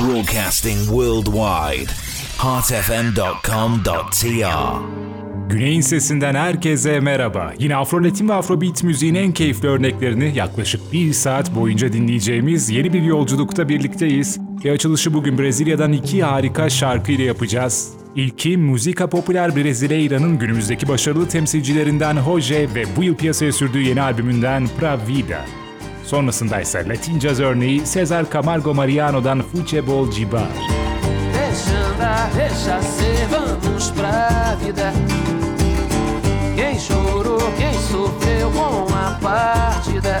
Broadcasting worldwide. heartfm.com.tr Güney'in sesinden herkese merhaba. Yine Afroletin ve Afrobeat müziğin en keyifli örneklerini yaklaşık bir saat boyunca dinleyeceğimiz yeni bir yolculukta birlikteyiz. Ve açılışı bugün Brezilya'dan iki harika şarkıyla yapacağız. İlki Müzika Popüler Brasileira'nın günümüzdeki başarılı temsilcilerinden Hoje ve bu yıl piyasaya sürdüğü yeni albümünden Pra Vida. Sonrasında ise Latin Jazz örneği Cesar Camargo Mariano'dan Futebol Cibar. Quem chorou, quem sofreu com a partida.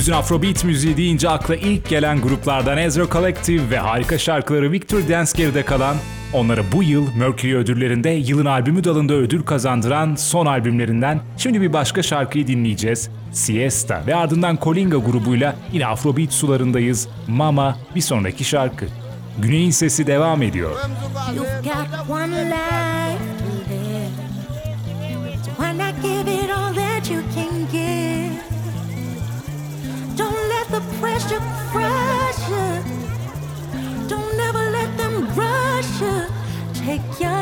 Günümüzün Afrobeat müziği deyince akla ilk gelen gruplardan Ezra Collective ve harika şarkıları Victor Dance geride kalan, onları bu yıl Mercury ödüllerinde yılın albümü dalında ödül kazandıran son albümlerinden şimdi bir başka şarkıyı dinleyeceğiz. Siesta ve ardından Colinga grubuyla yine Afrobeat sularındayız. Mama bir sonraki şarkı. Güney'in sesi devam ediyor. You've got one life. Take.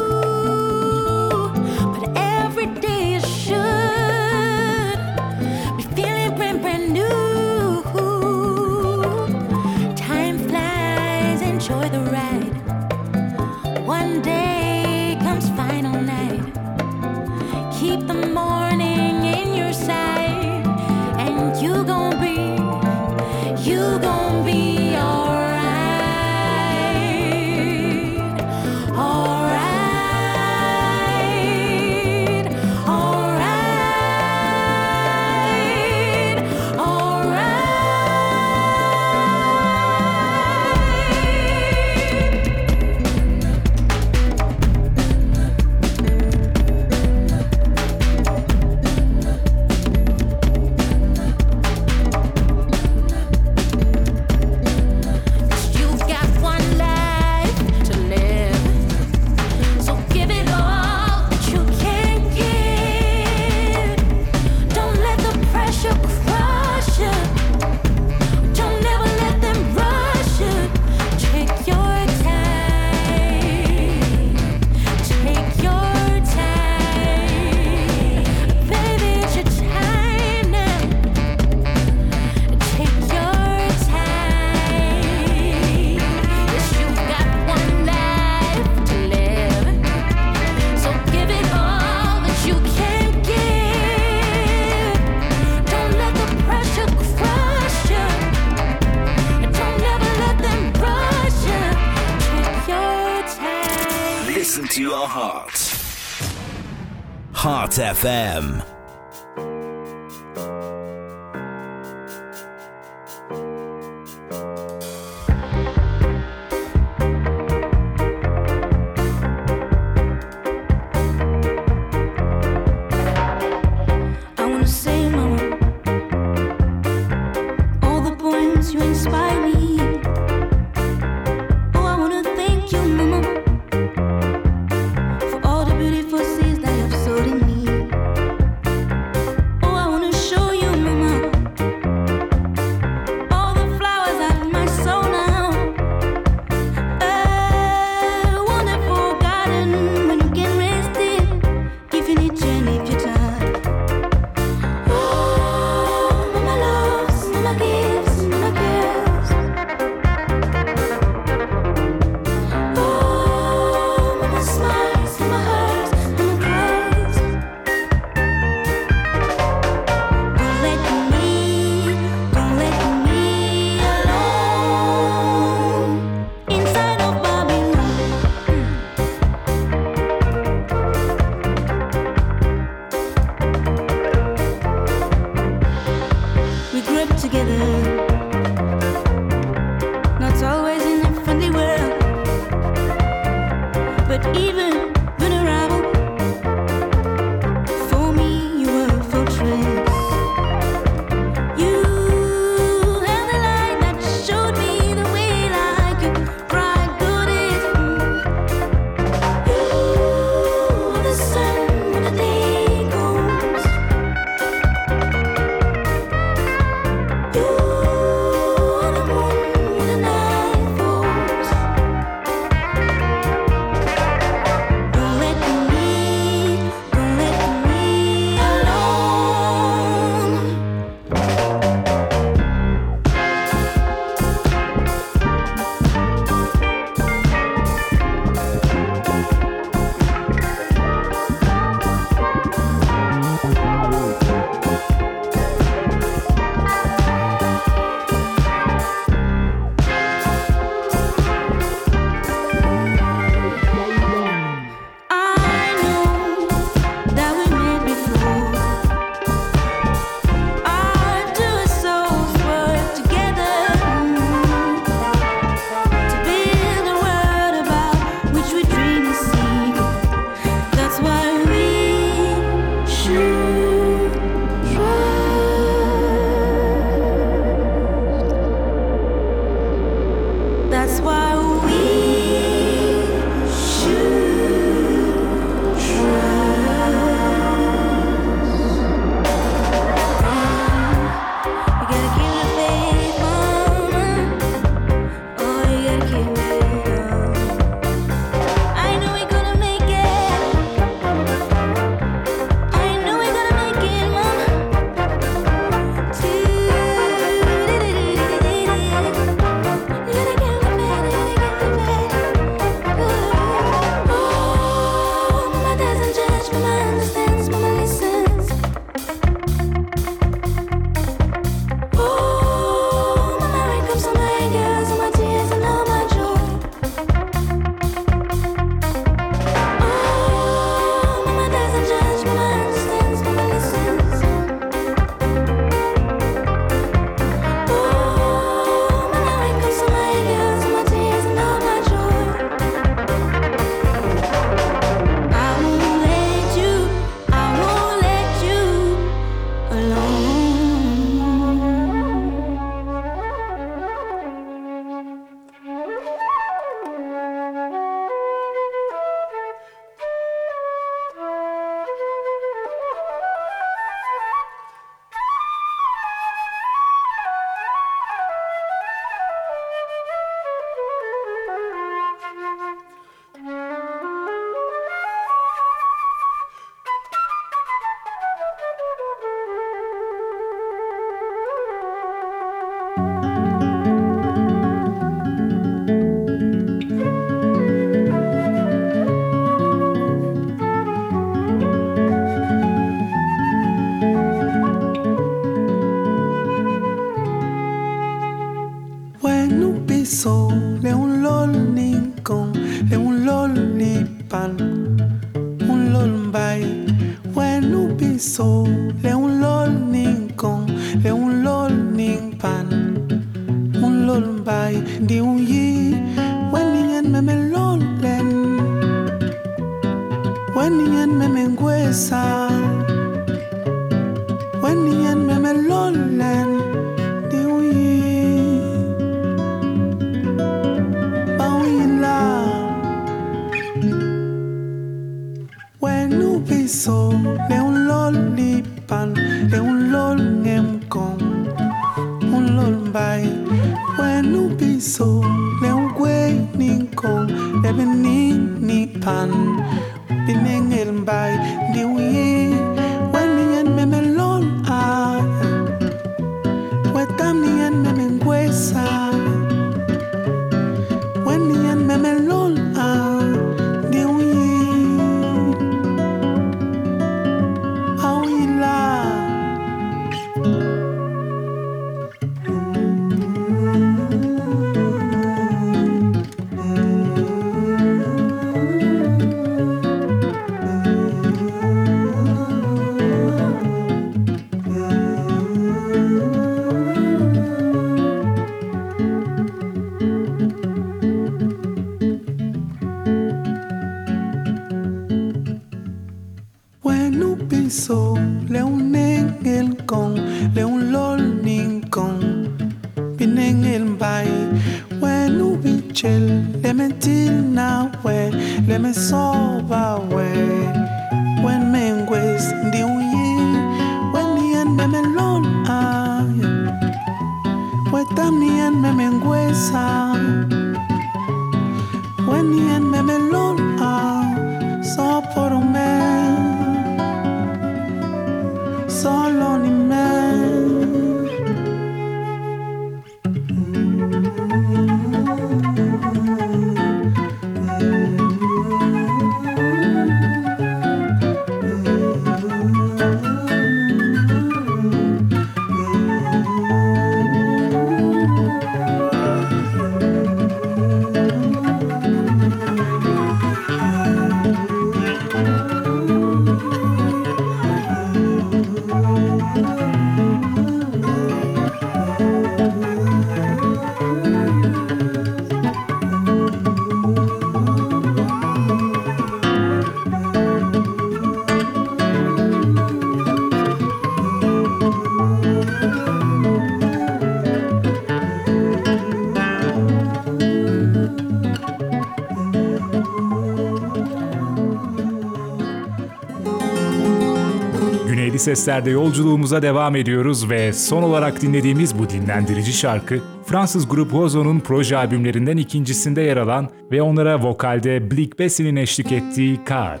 Sesler'de yolculuğumuza devam ediyoruz ve son olarak dinlediğimiz bu dinlendirici şarkı Fransız grup Ozo'nun proje albümlerinden ikincisinde yer alan ve onlara vokalde Blick Bessie'nin eşlik ettiği Kağıt.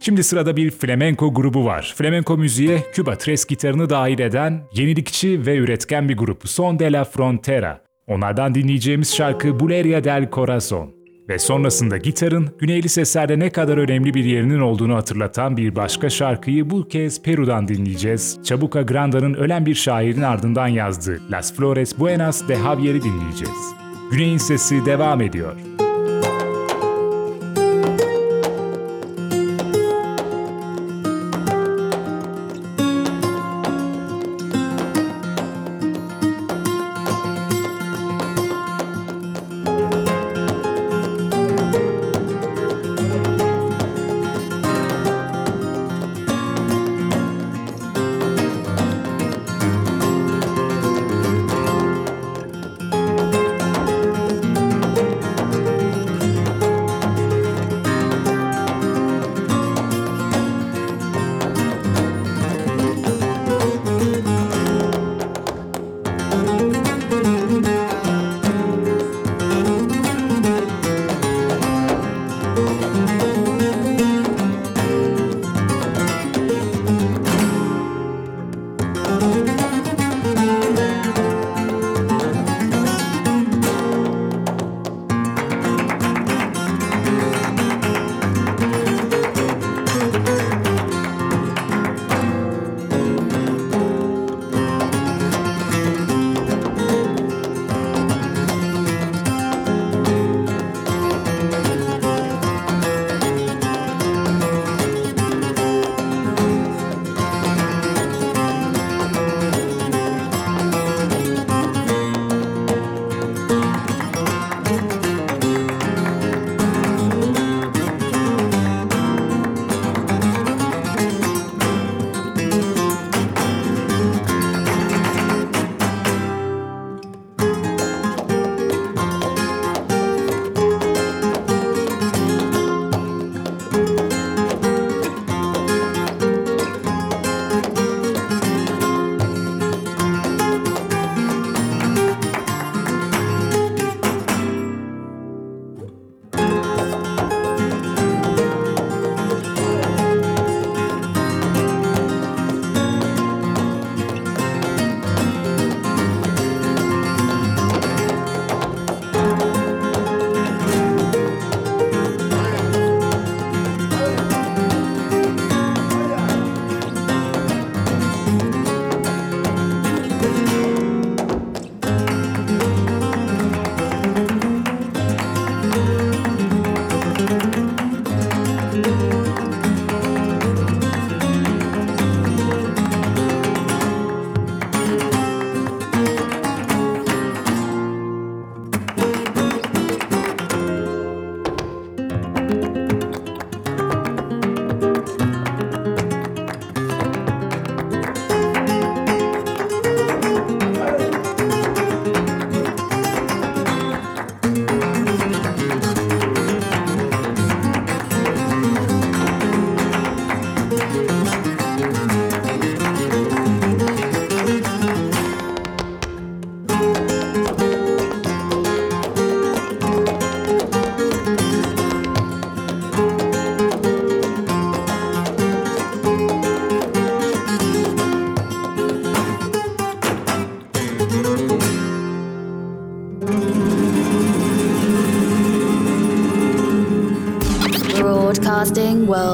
Şimdi sırada bir flamenco grubu var. Flamenco müziğe Küba tres gitarını dahil eden yenilikçi ve üretken bir grup Son de la Frontera. Onlardan dinleyeceğimiz şarkı Buleria del Corazon. Ve sonrasında gitarın Güneyli seslerde ne kadar önemli bir yerinin olduğunu hatırlatan bir başka şarkıyı bu kez Peru'dan dinleyeceğiz. Chabuca Granda'nın ölen bir şairin ardından yazdığı Las Flores Buenas de Javier'i dinleyeceğiz. Güney'in sesi devam ediyor.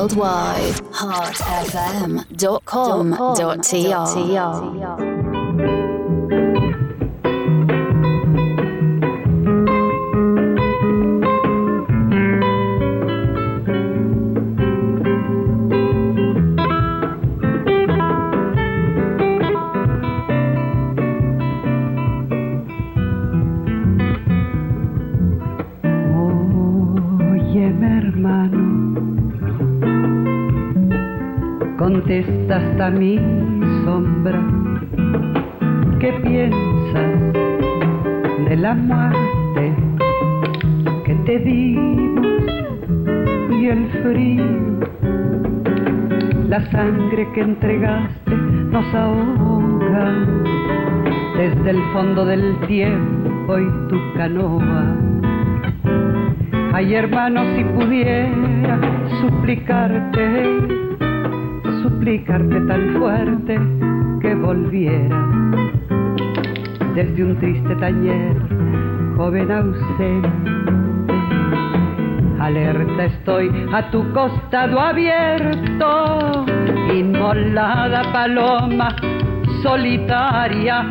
Worldwide. heartfm.com.tr. mi sombra, ¿qué piensas de la muerte que te dimos y el frío? La sangre que entregaste nos ahoga desde el fondo del tiempo y tu canoa. Ay hermano, si pudiera suplicarte, suplicarte tan fuerte que volviera desde un triste taller, joven ausente. Alerta estoy a tu costado abierto, inmolada paloma solitaria.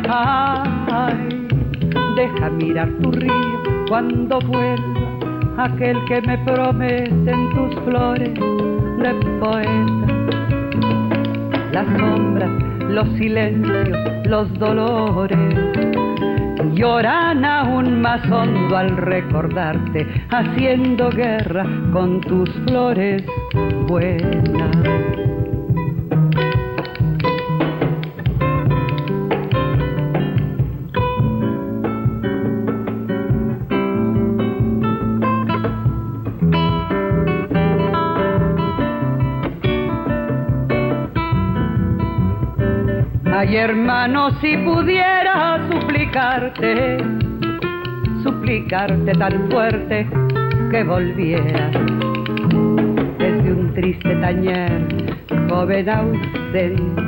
Deja mirar tu río cuando vuelva aquel que me prometen tus flores de poeta. Las sombras, los silencios, los dolores lloran aún más hondo al recordarte, haciendo guerra con tus flores buenas. Ay hermano, si pudiera suplicarte, suplicarte tan fuerte que volvieras desde un triste tañer, joven ausente.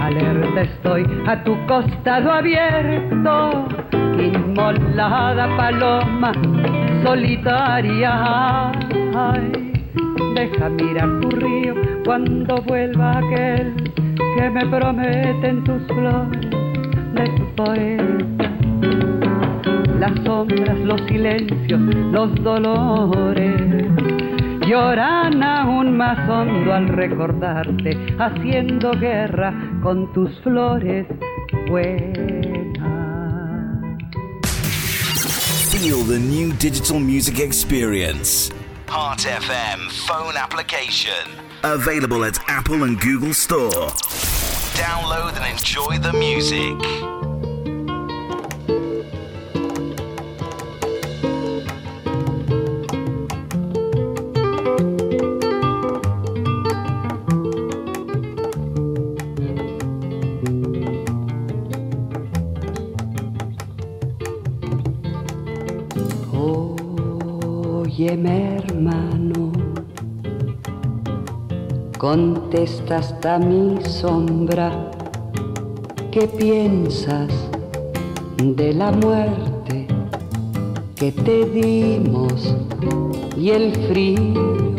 Alerta estoy a tu costado abierto, inmolada paloma solitaria. Deja mirar tu río cuando vuelva aquel que me prometen tus flores de tu poeta. Las sombras, los silencios, los dolores lloran aún más hondo al recordarte, haciendo guerra con tus flores buenas. Feel the new digital music experience. Heart FM phone application. Available at Apple and Google Store. Download and enjoy the music. Contesta hasta mi sombra, ¿qué piensas de la muerte que te dimos y el frío?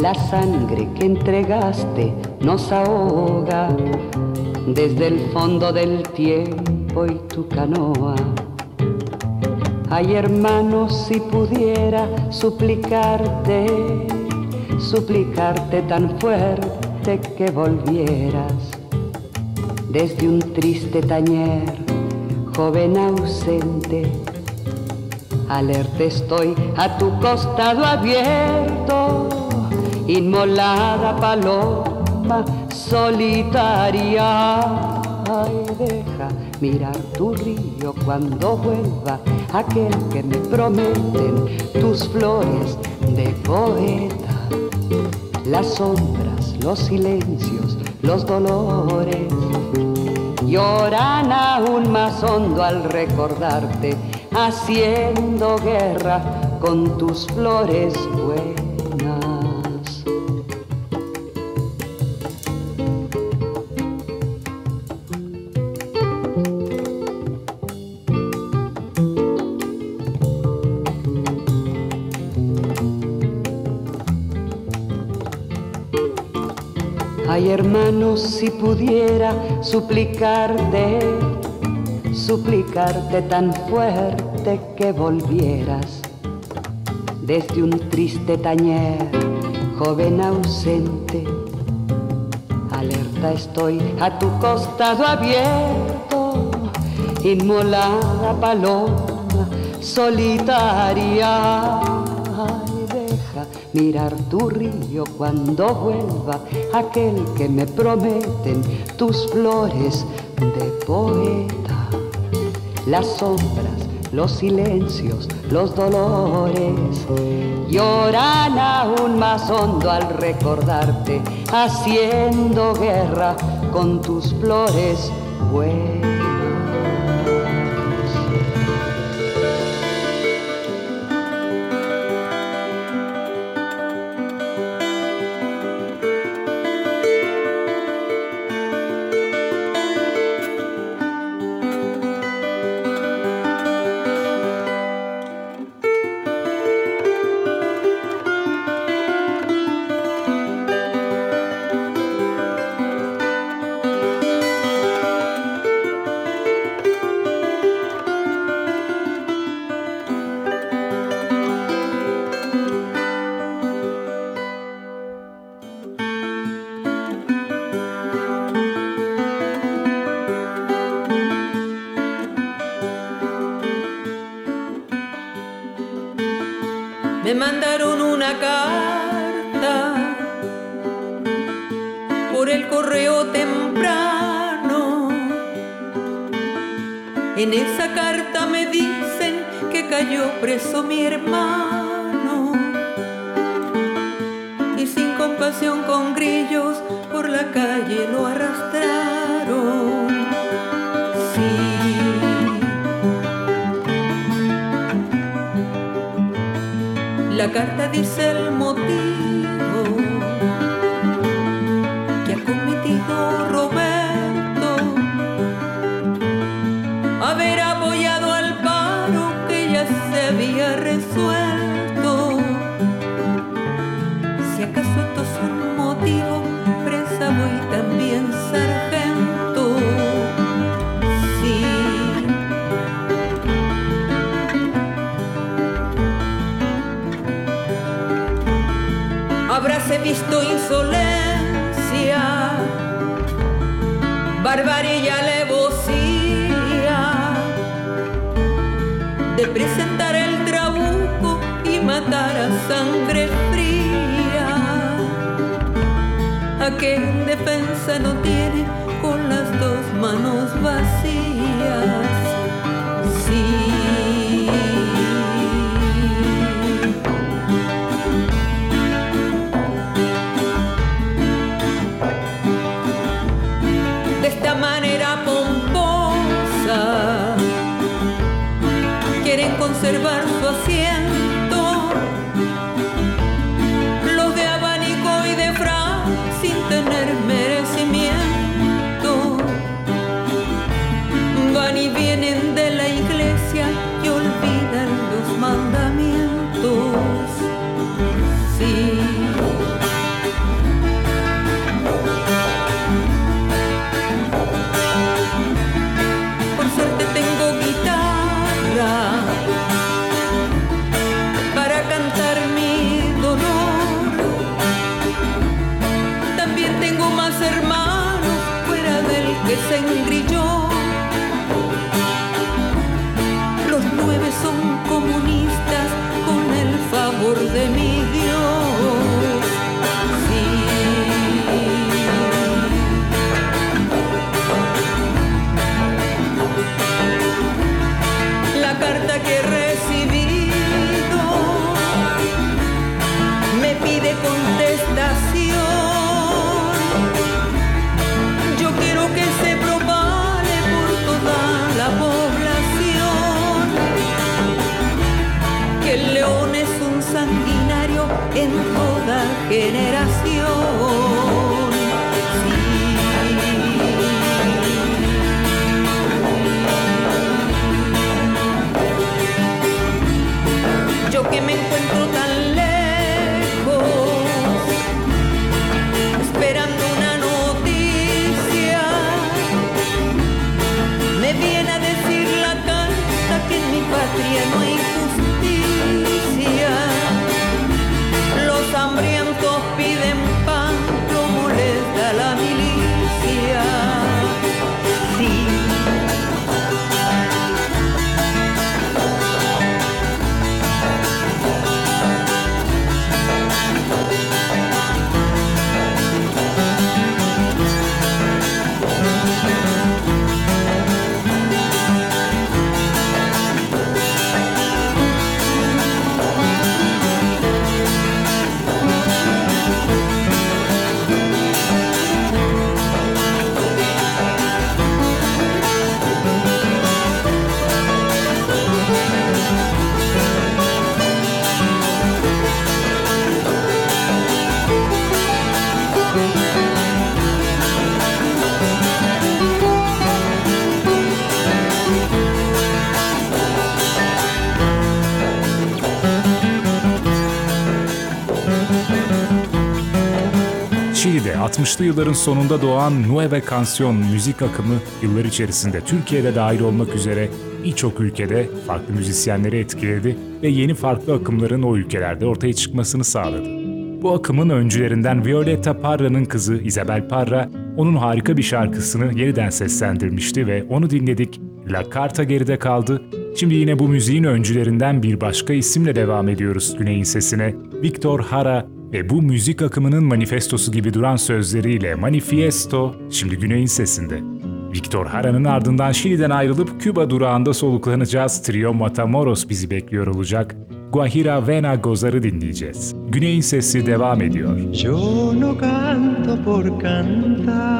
La sangre que entregaste nos ahoga desde el fondo del tiempo y tu canoa. Ay hermano, si pudiera suplicarte, suplicarte tan fuerte que volvieras desde un triste tañer, joven ausente. Alerta estoy a tu costado abierto, inmolada paloma solitaria. Ay, deja mirar tu río cuando vuelva aquel que me prometen tus flores de poeta. Las sombras, los silencios, los dolores lloran aún más hondo al recordarte, haciendo guerra con tus flores buenas. si pudiera suplicarte, suplicarte tan fuerte que volvieras desde un triste tañer, joven ausente. Alerta estoy a tu costado abierto, inmolada paloma solitaria mirar tu río cuando vuelva aquel que me prometen tus flores de poeta. Las sombras, los silencios, los dolores lloran aún más hondo al recordarte, haciendo guerra con tus flores. Buenas. insolencia, barbarilla alevosía de presentar el trabuco y matar a sangre fría. a Aquel defensa no tiene con las dos manos vacías. 60'lı yılların sonunda doğan Nueva Canción müzik akımı yıllar içerisinde Türkiye'de dahil olmak üzere birçok ülkede farklı müzisyenleri etkiledi ve yeni farklı akımların o ülkelerde ortaya çıkmasını sağladı. Bu akımın öncülerinden Violeta Parra'nın kızı Isabel Parra, onun harika bir şarkısını yeniden seslendirmişti ve onu dinledik. La Carta geride kaldı. Şimdi yine bu müziğin öncülerinden bir başka isimle devam ediyoruz Güney'in sesine. Victor Hara ve bu müzik akımının manifestosu gibi duran sözleriyle Manifiesto şimdi Güney'in sesinde. Victor Hara'nın ardından Şili'den ayrılıp Küba durağında soluklanacağız. Trio Matamoros bizi bekliyor olacak. Guajira Vena Gozar'ı dinleyeceğiz. Güney'in sesi devam ediyor. Yo no canto por cantar,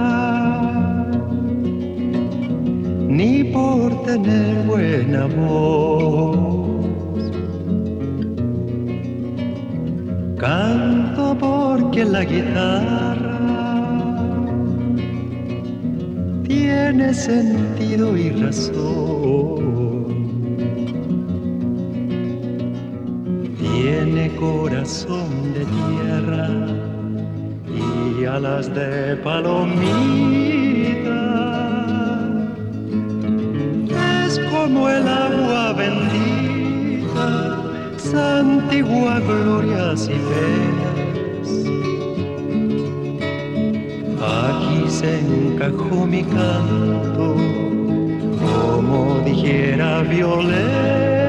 ni por tener buena voz. Canto porque la guitarra tiene sentido y razón. Tiene corazón de tierra y alas de palomita. Es como el agua bendita, santigua glorias y penas. Aquí se encajó mi canto, como dijera Violeta.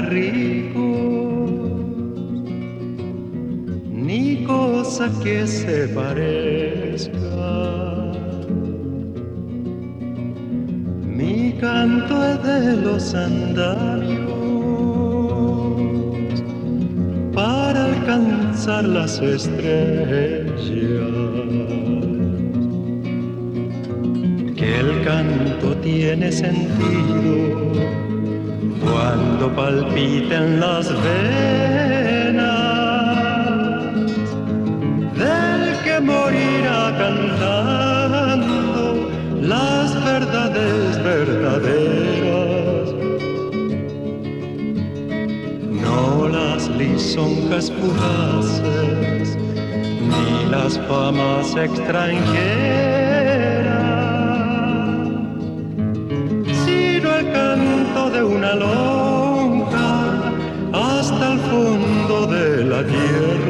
De rico ni cosa que se parezca. Mi canto es de los andamios para alcanzar las estrellas. Que el canto tiene sentido cuando palpiten las venas del que morirá cantando las verdades verdaderas, no las lisonjas fugaces ni las famas extranjeras, de una lonja hasta el fondo de la tierra.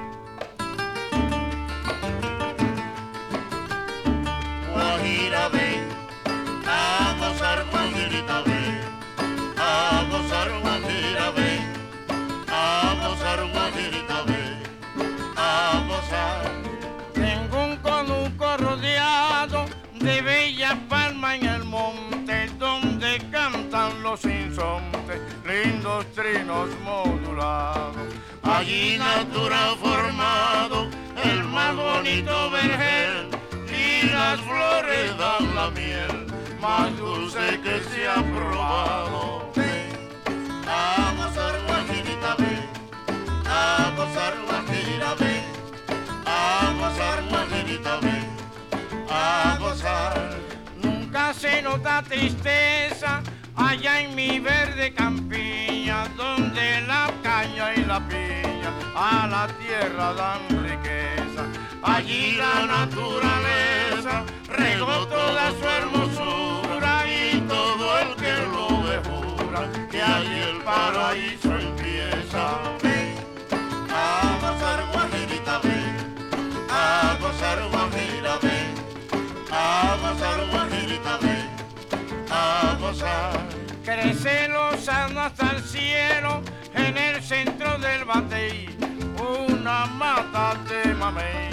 Allí natura formado el más bonito vergel y las flores dan la miel más dulce que se ha probado. Ven, a gozar guajirita, ven, a gozar guajira, ven, a gozar guajirita, ven, a gozar. Nunca se nota tristeza allá en mi verde campiña, donde la caña y la piña a la tierra dan riqueza. Allí la naturaleza regó toda su hermosura y todo el que lo ve jura que allí el paraíso empieza. Ven, a gozar guajirita, ven, a gozar guajira, ven, a gozar guajirita, ven, a gozar. Crece lozano hasta el cielo en el centro del batey, una mata de mamey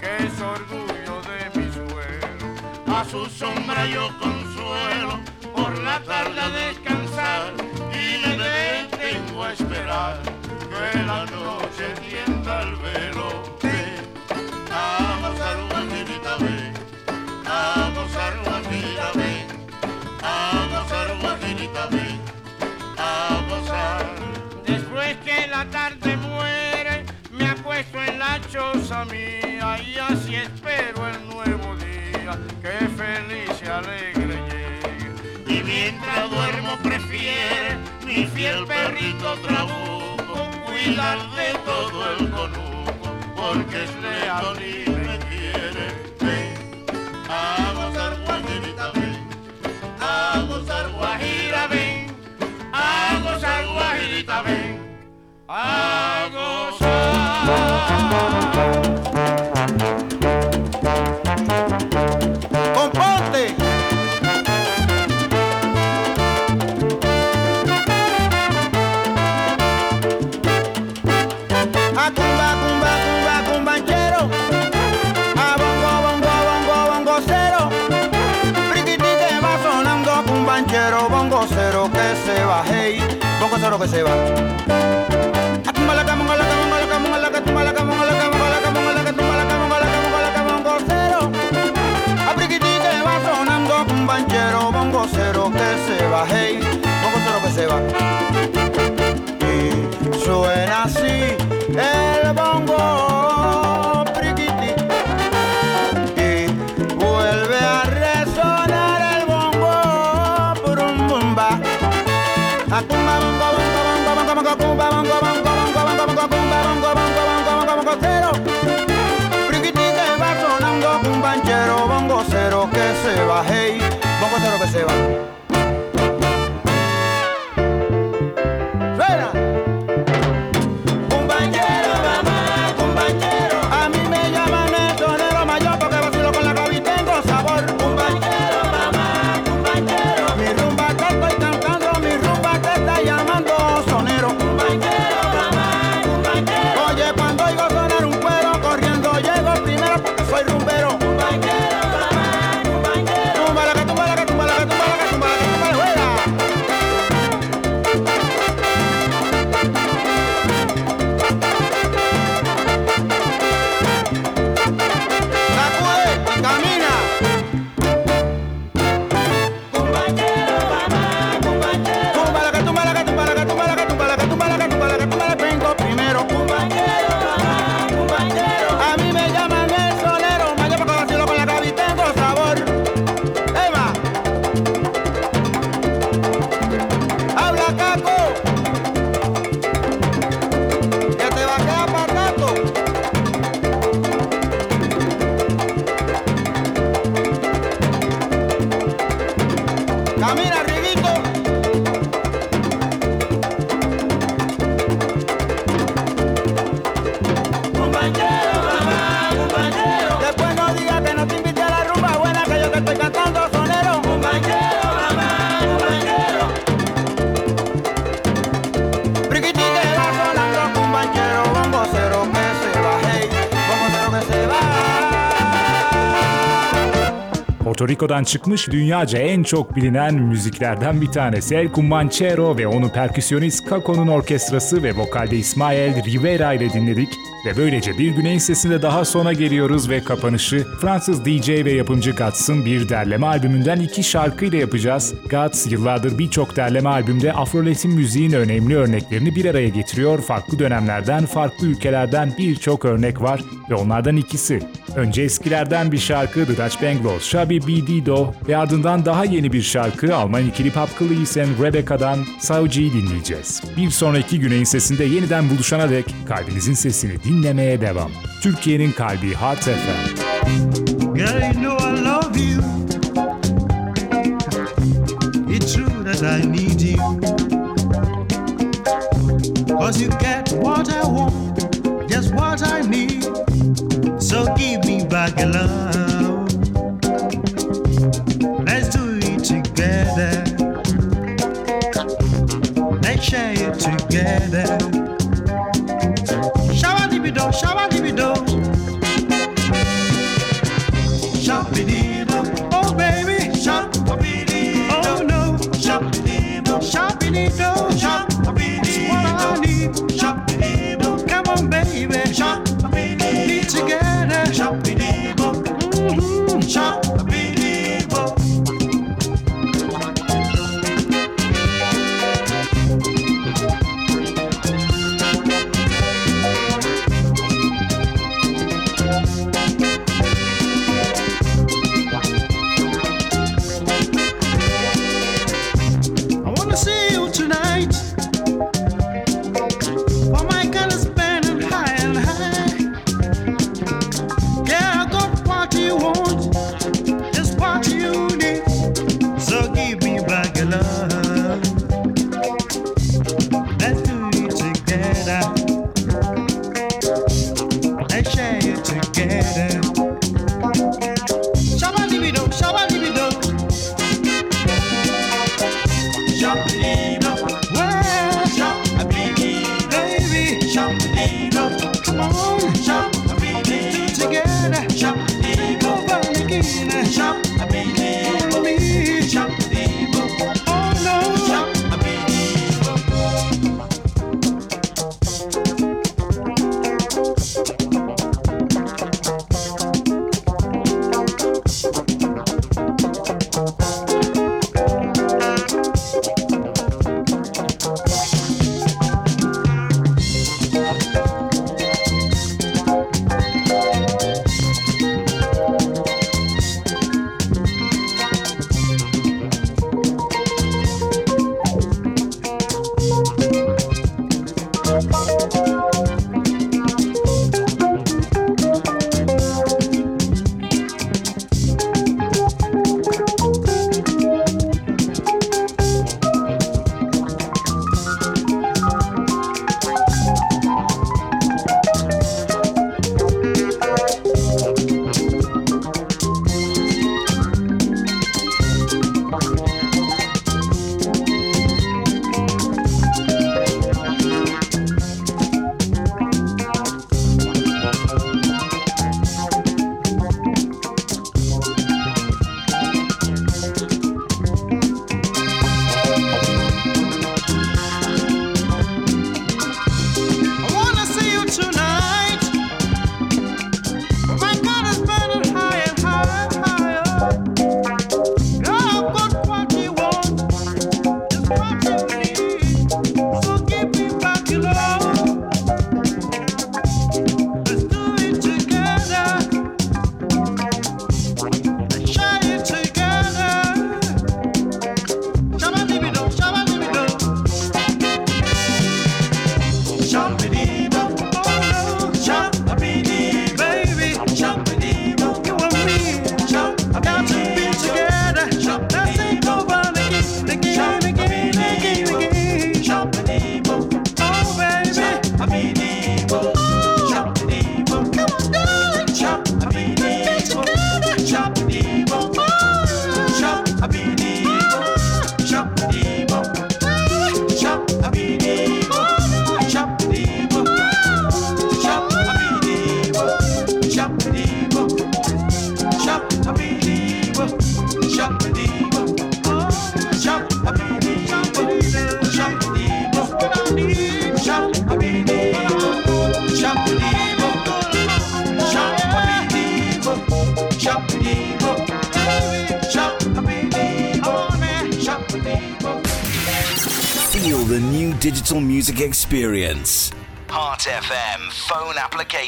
que es orgullo de mi suelo. A su sombra yo consuelo por la tarde a descansar y me detengo a esperar que la noche tienda el velo. Tarde muere, me acuesto en la choza mía y así espero el nuevo día que feliz y alegre llegue. Y mientras duermo prefiere mi fiel perrito trabuco cuidar de todo el conuco porque es leal y me quiere. Ven, a gozar guajirita, ven, a gozar guajira, ven, a gozar guajirita, ven, a gozar. ¡Componte! A cumba, cumba, cumba, cumbanchero. A bongo, bongo, bongo, bongo cero. Que va sonando cumbanchero, bongo cero que se va, hey, bongo cero que se va. La camonga, la camonga, la catumba, la que se va hey bongo cero que se va Rico'dan çıkmış dünyaca en çok bilinen müziklerden bir tanesi El Comanchero ve onu perküsyonist Caco'nun orkestrası ve vokalde İsmail Rivera ile dinledik. Ve böylece bir güney sesinde daha sona geliyoruz ve kapanışı Fransız DJ ve yapımcı Guts'ın bir derleme albümünden iki şarkıyla yapacağız. Guts yıllardır birçok derleme albümde Afro-Latin müziğin önemli örneklerini bir araya getiriyor. Farklı dönemlerden, farklı ülkelerden birçok örnek var ve onlardan ikisi. Önce eskilerden bir şarkı The Dutch Bangles, Shabby Bidido ve ardından daha yeni bir şarkı Alman ikili Pop Cleese Rebecca'dan Sauci'yi dinleyeceğiz. Bir sonraki Güney'in sesinde yeniden buluşana dek kalbinizin sesini dinlemeye devam. Türkiye'nin kalbi Heart FM. I need you. Cause you get what I want, just what I need. together. Shower libido.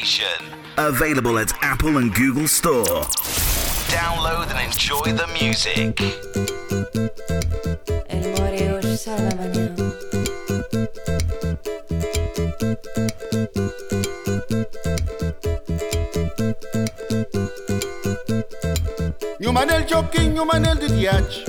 Station. Available at Apple and Google Store. Download and enjoy the music. Human el joking, human el didiach.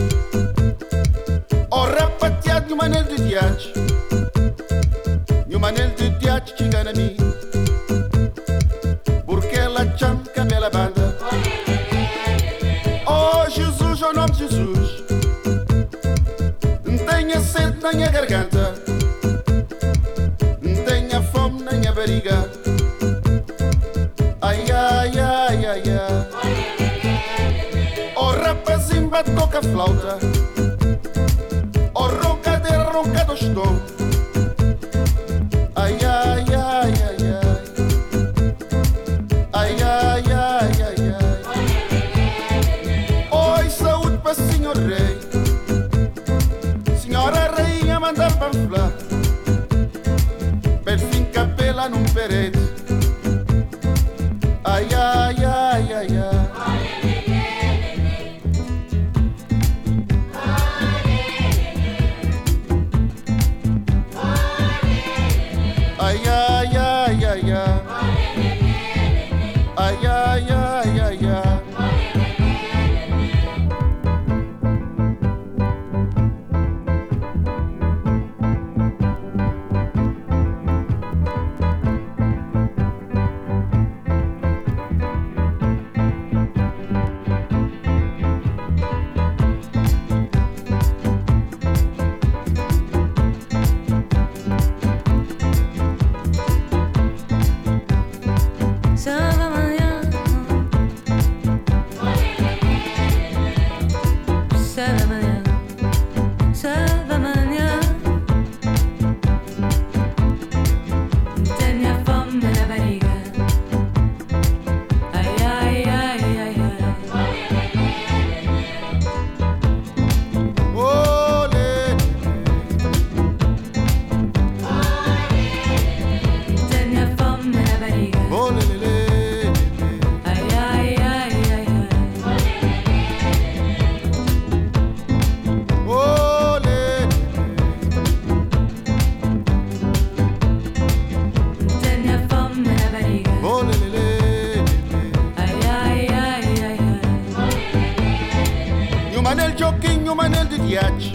manel joquinho, manel de diacho.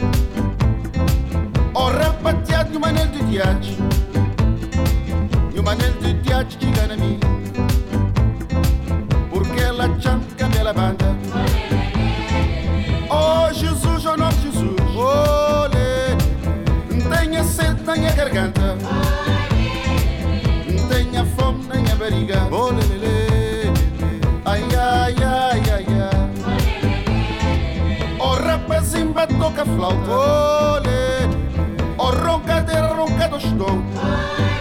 O rapateado, manel de diacho. E o manel de diacho que gana mim. Porque ela chanca pela banda. Oh Jesus, oh nosso Jesus. Olê. Tenha sede tenha garganta. Tenha fome tenha barriga. Olê. samba toca flauta, olê, oh roncadeira, ronca estou. tons.